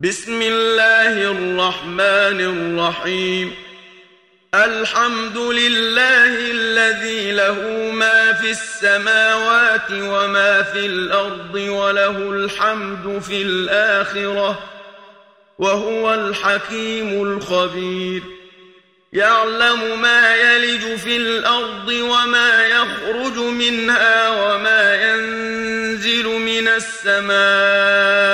بسم الله الرحمن الرحيم. الحمد لله الذي له ما في السماوات وما في الأرض وله الحمد في الآخرة وهو الحكيم الخبير. يعلم ما يلج في الأرض وما يخرج منها وما ينزل من السماء.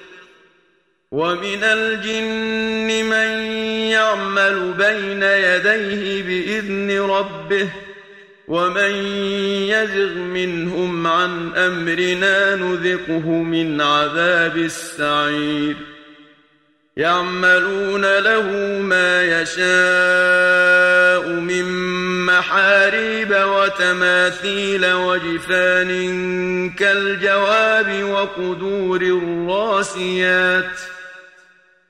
ومن الجن من يعمل بين يديه بإذن ربه ومن يزغ منهم عن أمرنا نذقه من عذاب السعير يعملون له ما يشاء من محاريب وتماثيل وجفان كالجواب وقدور الراسيات ۖ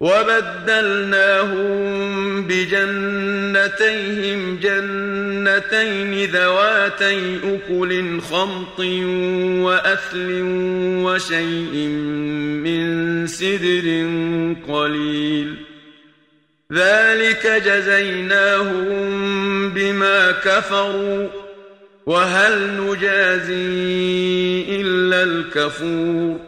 وبدلناهم بجنتيهم جنتين ذواتي أكل خمط وأثل وشيء من سدر قليل. ذلك جزيناهم بما كفروا وهل نجازي إلا الكفور.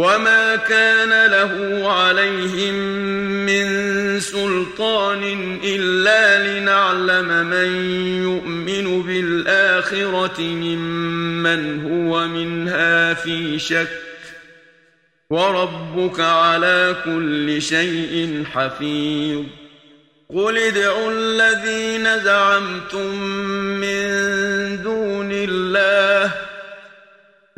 وما كان له عليهم من سلطان إلا لنعلم من يؤمن بالآخرة ممن هو منها في شك وربك على كل شيء حفيظ قل ادعوا الذين زعمتم من دون الله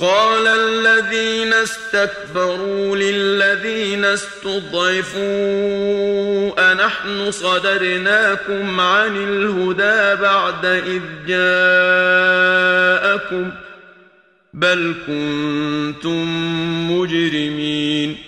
قال الذين استكبروا للذين استضعفوا أنحن صدرناكم عن الهدى بعد إذ جاءكم بل كنتم مجرمين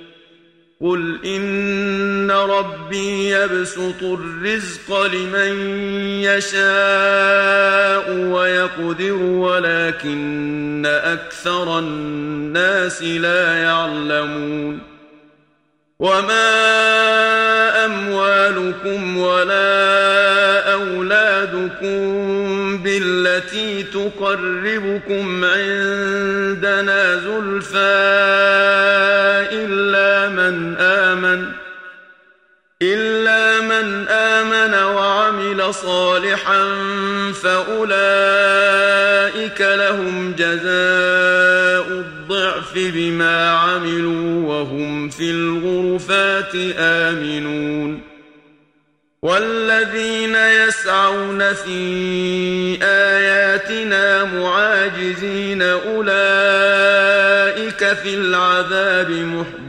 قل إن ربي يبسط الرزق لمن يشاء ويقدر ولكن أكثر الناس لا يعلمون. وما أموالكم ولا أولادكم بالتي تقربكم عندنا إلا من آمن إلا من آمن وعمل صالحا فأولئك لهم جزاء الضعف بما عملوا وهم في الغرفات آمنون. والذين يسعون في آياتنا معاجزين أولئك في العذاب محضرون.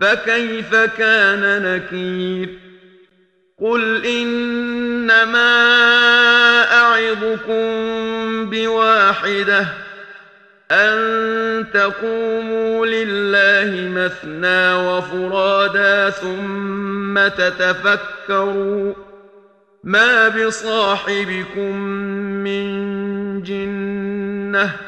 فكيف كان نكير؟ قل إنما أعظكم بواحدة أن تقوموا لله مثنى وفرادا ثم تتفكروا ما بصاحبكم من جنة.